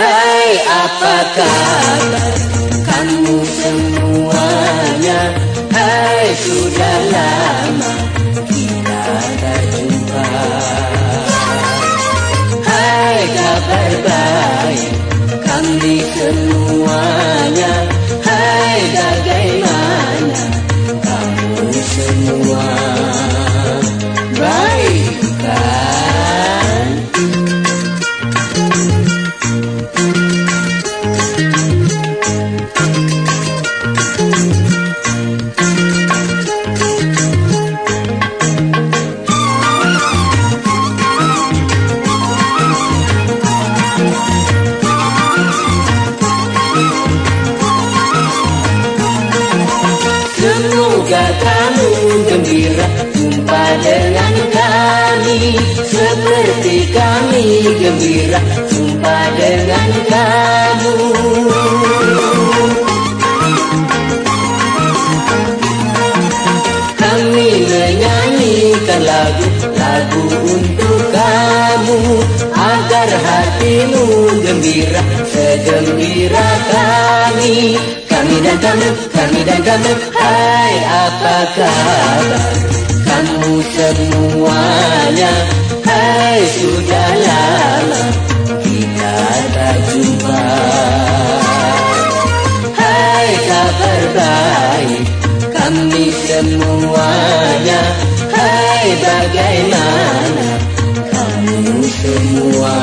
Hai apa kabar? Kamu semuanya? Hai sudah lama kita tak jumpa. Hai kabar baik. Kami semuanya. Hai bagaimana? Kamu semua kamu gembira jumpa dengan kami. Seperti kami gembira jumpa dengan kamu. Kami menyanyikan lagu-lagu untuk kamu. Agar hatimu gembira segembira kami Kami dan kamu, kami dan kamu Hai apa kabar kamu semuanya. Hai sudah lama kita tak jumpa. Hai kabar baik. Kami semuanya. Hai bagaimana? Kamu semua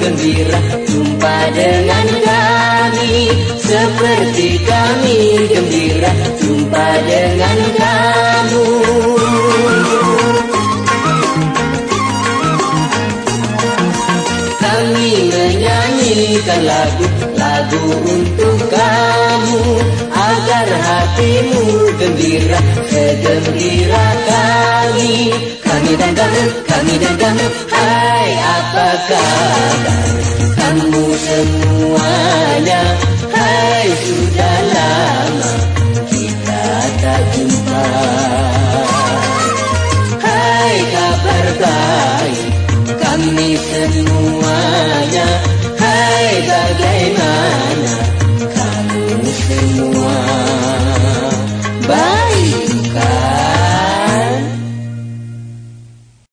gembira. Jumpa dengan kami Seperti kami gembira. Jumpa dengan kamu. Kami menyanyikan lagu-lagu untuk kamu Agar hatimu gembira. Segembira kami Dan kamu, kami dan kamu Hai apa kabar? Kamu semuanya Hai sudah